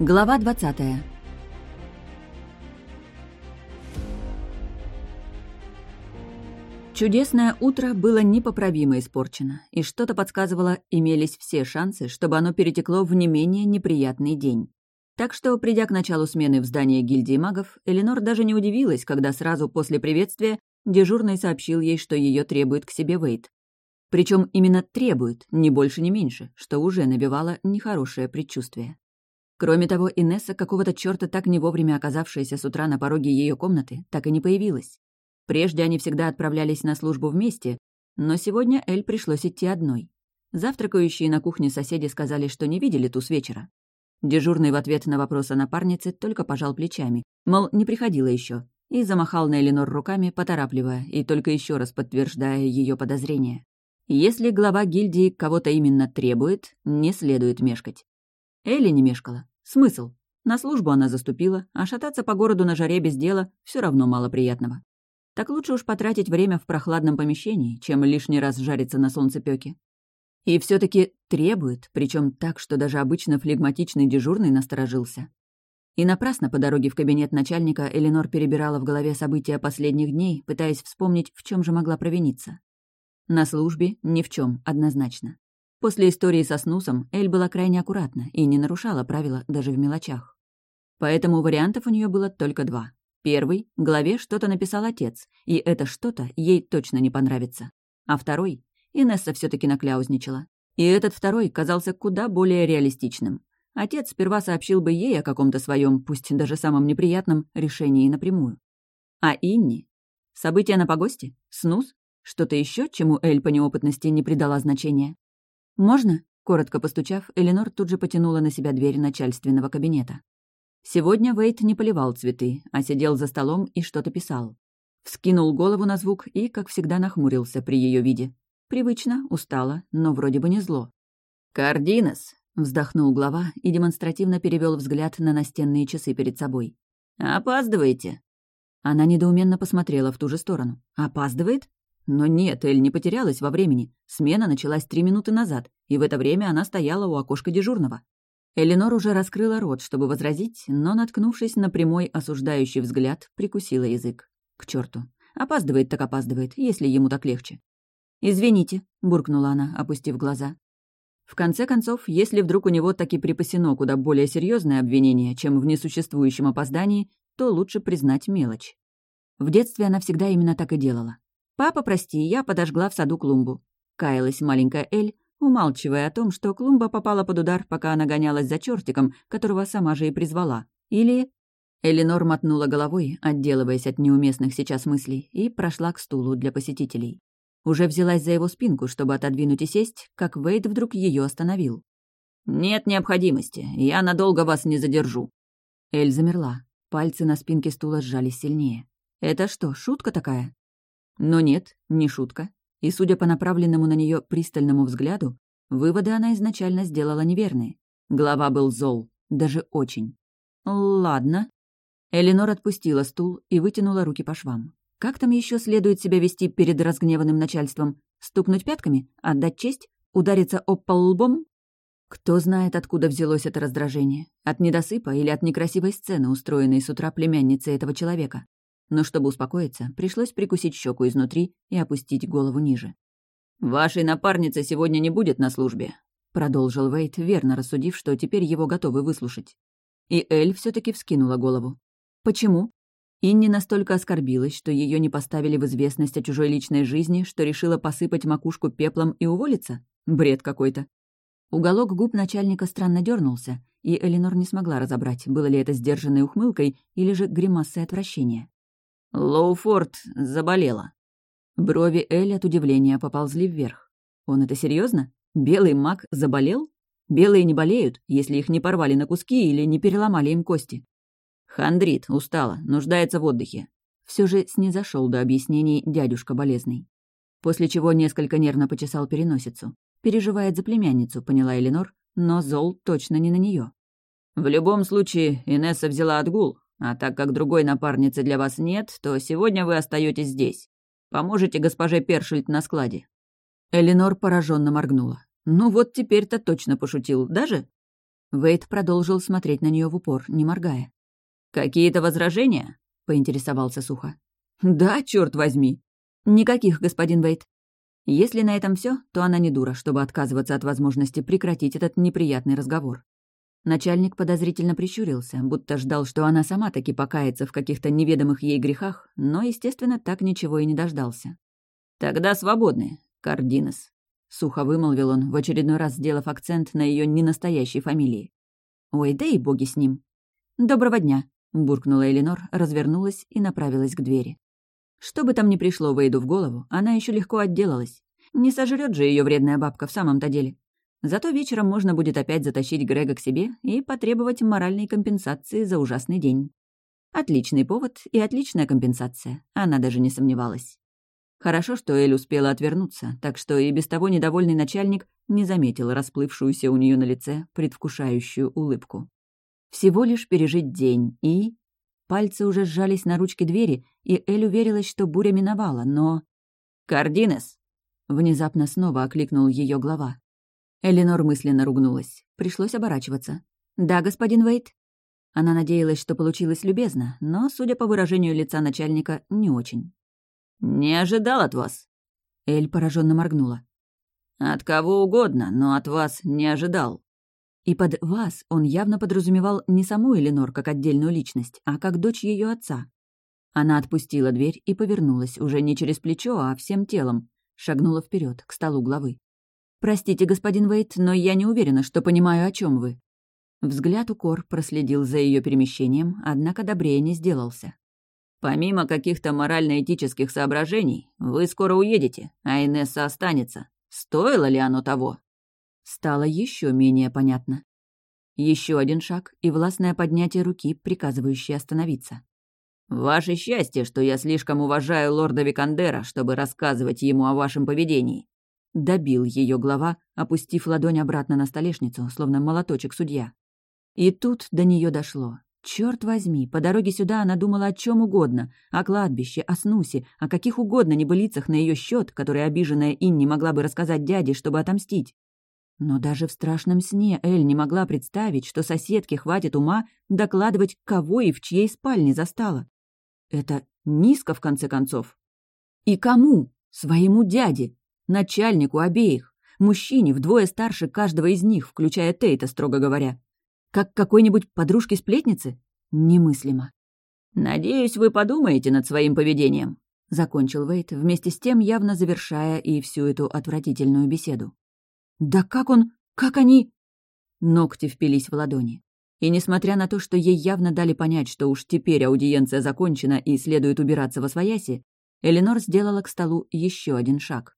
Глава 20 Чудесное утро было непоправимо испорчено, и что-то подсказывало, имелись все шансы, чтобы оно перетекло в не менее неприятный день. Так что, придя к началу смены в здание гильдии магов, Эленор даже не удивилась, когда сразу после приветствия дежурный сообщил ей, что ее требует к себе Вейт. Причем именно требует, ни больше, ни меньше, что уже набивало нехорошее предчувствие. Кроме того, Инесса, какого-то чёрта так не вовремя оказавшаяся с утра на пороге ее комнаты, так и не появилась. Прежде они всегда отправлялись на службу вместе, но сегодня Эль пришлось идти одной. Завтракающие на кухне соседи сказали, что не видели ту с вечера. Дежурный в ответ на вопрос о напарнице только пожал плечами, мол, не приходила еще, и замахал на Эленор руками, поторапливая и только еще раз подтверждая ее подозрения. Если глава гильдии кого-то именно требует, не следует мешкать. Элли не мешкала. Смысл? На службу она заступила, а шататься по городу на жаре без дела все равно мало приятного так лучше уж потратить время в прохладном помещении, чем лишний раз жариться на солнцепёке. И все таки требует, причем так, что даже обычно флегматичный дежурный насторожился. И напрасно по дороге в кабинет начальника Эленор перебирала в голове события последних дней, пытаясь вспомнить, в чем же могла провиниться. На службе ни в чем, однозначно. После истории со Снусом Эль была крайне аккуратна и не нарушала правила даже в мелочах. Поэтому вариантов у нее было только два. Первый — главе что-то написал отец, и это что-то ей точно не понравится. А второй — Инесса все таки накляузничала. И этот второй казался куда более реалистичным. Отец сперва сообщил бы ей о каком-то своем, пусть даже самом неприятном, решении напрямую. А Инни? События на погосте? Снус? Что-то еще, чему Эль по неопытности не придала значения? «Можно?» — коротко постучав, Эленор тут же потянула на себя дверь начальственного кабинета. Сегодня Вейт не поливал цветы, а сидел за столом и что-то писал. Вскинул голову на звук и, как всегда, нахмурился при ее виде. Привычно, устало, но вроде бы не зло. «Кардинес!» — вздохнул глава и демонстративно перевел взгляд на настенные часы перед собой. «Опаздываете?» Она недоуменно посмотрела в ту же сторону. «Опаздывает?» Но нет, Эль не потерялась во времени. Смена началась три минуты назад, и в это время она стояла у окошка дежурного. Эленор уже раскрыла рот, чтобы возразить, но, наткнувшись на прямой осуждающий взгляд, прикусила язык. К черту. Опаздывает так опаздывает, если ему так легче. «Извините», — буркнула она, опустив глаза. В конце концов, если вдруг у него таки припасено куда более серьезное обвинение, чем в несуществующем опоздании, то лучше признать мелочь. В детстве она всегда именно так и делала. «Папа, прости, я подожгла в саду клумбу». Каялась маленькая Эль, умалчивая о том, что клумба попала под удар, пока она гонялась за чертиком, которого сама же и призвала. Или... Эленор мотнула головой, отделываясь от неуместных сейчас мыслей, и прошла к стулу для посетителей. Уже взялась за его спинку, чтобы отодвинуть и сесть, как Вейд вдруг ее остановил. «Нет необходимости, я надолго вас не задержу». Эль замерла. Пальцы на спинке стула сжались сильнее. «Это что, шутка такая?» Но нет, не шутка. И, судя по направленному на нее пристальному взгляду, выводы она изначально сделала неверные. Глава был зол, даже очень. «Ладно». Эленор отпустила стул и вытянула руки по швам. «Как там еще следует себя вести перед разгневанным начальством? Стукнуть пятками? Отдать честь? Удариться об пол лбом? Кто знает, откуда взялось это раздражение? От недосыпа или от некрасивой сцены, устроенной с утра племянницей этого человека? Но чтобы успокоиться, пришлось прикусить щеку изнутри и опустить голову ниже. «Вашей напарницы сегодня не будет на службе», — продолжил Вейт, верно рассудив, что теперь его готовы выслушать. И Эль все таки вскинула голову. «Почему?» Инни настолько оскорбилась, что ее не поставили в известность о чужой личной жизни, что решила посыпать макушку пеплом и уволиться? Бред какой-то. Уголок губ начальника странно дернулся, и Эленор не смогла разобрать, было ли это сдержанной ухмылкой или же гримасой отвращения. Лоуфорд заболела. Брови Эль от удивления поползли вверх. Он это серьезно? Белый маг заболел? Белые не болеют, если их не порвали на куски или не переломали им кости. Хандрит, устала, нуждается в отдыхе. Все же снизошел до объяснений дядюшка болезный. После чего несколько нервно почесал переносицу. Переживает за племянницу, поняла Эленор, но зол точно не на нее. В любом случае, Инесса взяла отгул, а так как другой напарницы для вас нет, то сегодня вы остаетесь здесь. Поможете госпоже Першельд на складе». Эленор пораженно моргнула. «Ну вот теперь-то точно пошутил. Даже?» Вейт продолжил смотреть на нее в упор, не моргая. «Какие-то возражения?» — поинтересовался сухо. «Да, черт возьми!» «Никаких, господин Вейт». Если на этом все, то она не дура, чтобы отказываться от возможности прекратить этот неприятный разговор. Начальник подозрительно прищурился, будто ждал, что она сама таки покается в каких-то неведомых ей грехах, но, естественно, так ничего и не дождался. «Тогда свободны, Кардинес», — сухо вымолвил он, в очередной раз сделав акцент на ее ненастоящей фамилии. «Ой, да и боги с ним». «Доброго дня», — буркнула Эленор, развернулась и направилась к двери. Что бы там ни пришло Вейду в голову, она еще легко отделалась. Не сожрет же ее вредная бабка в самом-то деле. Зато вечером можно будет опять затащить Грега к себе и потребовать моральной компенсации за ужасный день. Отличный повод и отличная компенсация, она даже не сомневалась. Хорошо, что Эль успела отвернуться, так что и без того недовольный начальник не заметил расплывшуюся у нее на лице предвкушающую улыбку. Всего лишь пережить день и... Пальцы уже сжались на ручке двери, и Эль уверилась, что буря миновала, но... «Кардинес!» Внезапно снова окликнул ее глава. Эленор мысленно ругнулась. Пришлось оборачиваться. «Да, господин Вейт?» Она надеялась, что получилось любезно, но, судя по выражению лица начальника, не очень. «Не ожидал от вас». Эль пораженно моргнула. «От кого угодно, но от вас не ожидал». И под «вас» он явно подразумевал не саму Эленор как отдельную личность, а как дочь ее отца. Она отпустила дверь и повернулась, уже не через плечо, а всем телом, шагнула вперед к столу главы. «Простите, господин Вейт, но я не уверена, что понимаю, о чем вы». Взгляд укор проследил за ее перемещением, однако добрее не сделался. «Помимо каких-то морально-этических соображений, вы скоро уедете, а Инесса останется. Стоило ли оно того?» Стало еще менее понятно. Еще один шаг и властное поднятие руки, приказывающее остановиться. «Ваше счастье, что я слишком уважаю лорда Викандера, чтобы рассказывать ему о вашем поведении. Добил ее глава, опустив ладонь обратно на столешницу, словно молоточек судья. И тут до нее дошло. Черт возьми, по дороге сюда она думала о чем угодно, о кладбище, о снусе, о каких угодно небылицах на ее счет, которые обиженная Инни могла бы рассказать дяде, чтобы отомстить. Но даже в страшном сне Эль не могла представить, что соседке хватит ума докладывать, кого и в чьей спальне застала. Это низко, в конце концов. И кому? Своему дяде, Начальнику обеих. Мужчине вдвое старше каждого из них, включая Тейта, строго говоря. Как какой-нибудь подружки-сплетницы? Немыслимо. «Надеюсь, вы подумаете над своим поведением», — закончил Вейт, вместе с тем явно завершая и всю эту отвратительную беседу. «Да как он... как они...» Ногти впились в ладони. И несмотря на то, что ей явно дали понять, что уж теперь аудиенция закончена и следует убираться во свояси, Эленор сделала к столу еще один шаг.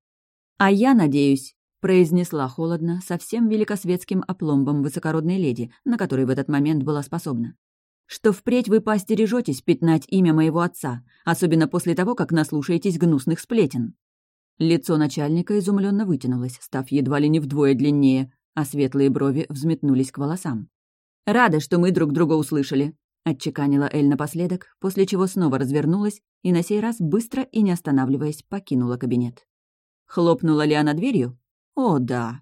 «А я надеюсь», — произнесла холодно, совсем великосветским опломбом высокородной леди, на которой в этот момент была способна, «что впредь вы поостережетесь пятнать имя моего отца, особенно после того, как наслушаетесь гнусных сплетен». Лицо начальника изумленно вытянулось, став едва ли не вдвое длиннее, а светлые брови взметнулись к волосам. «Рада, что мы друг друга услышали», — отчеканила Эль напоследок, после чего снова развернулась и на сей раз быстро и не останавливаясь покинула кабинет. Хлопнула ли она дверью? О, да.